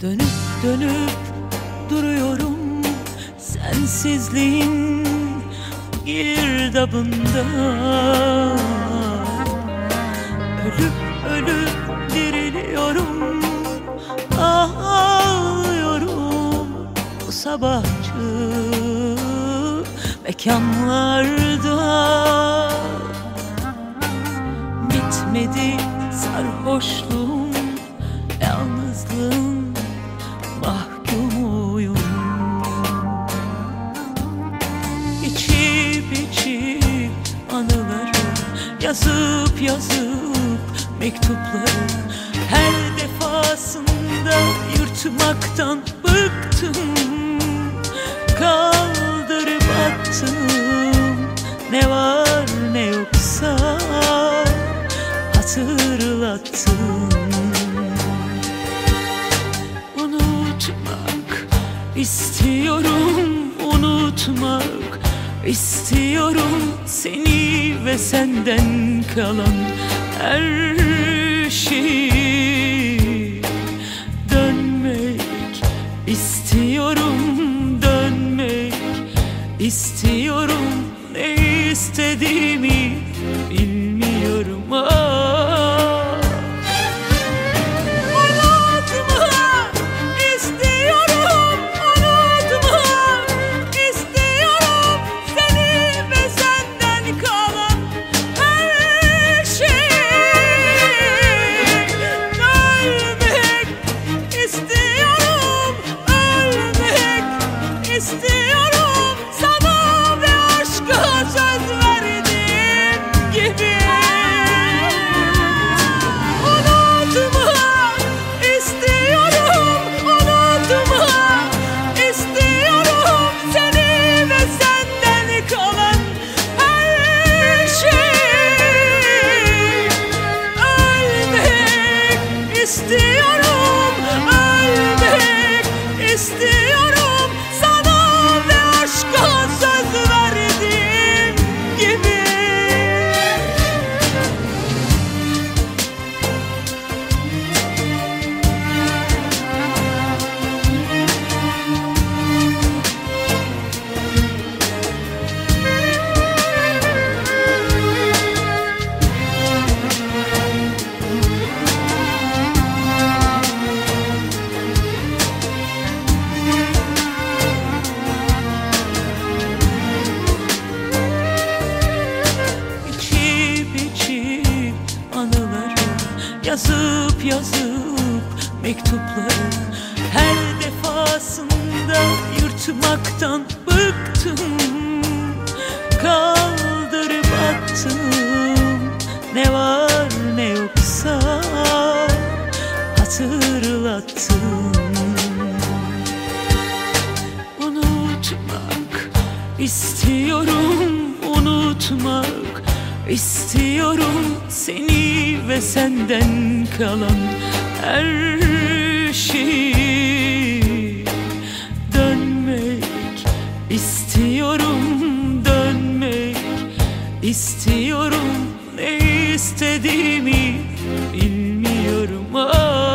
Dönüp dönüp duruyorum sensizliğin girdabında. Ölüp ölüp diriliyorum Ağlıyorum bu sabahçı mekanlarda. Bitmedi sarhoşluğum mahkumuyum. İçip içip anıları Yazıp yazıp mektupları Her defasında yırtmaktan bıktım. Kaldırıp attım Ne var ne yoksa hatırlattım istiyorum unutmak istiyorum seni ve senden kalan her şeyi. Dönmek istiyorum dönmek istiyorum Yazıp yazıp mektupları Her defasında yırtmaktan bıktım. Kaldırıp attım. Ne var ne yoksa hatırlattım. Unutmak istiyorum unutmak istiyorum seni ve senden kalan her şeyi. Dönmek istiyorum dönmek istiyorum. Ne istediğimi bilmiyorum. Ah.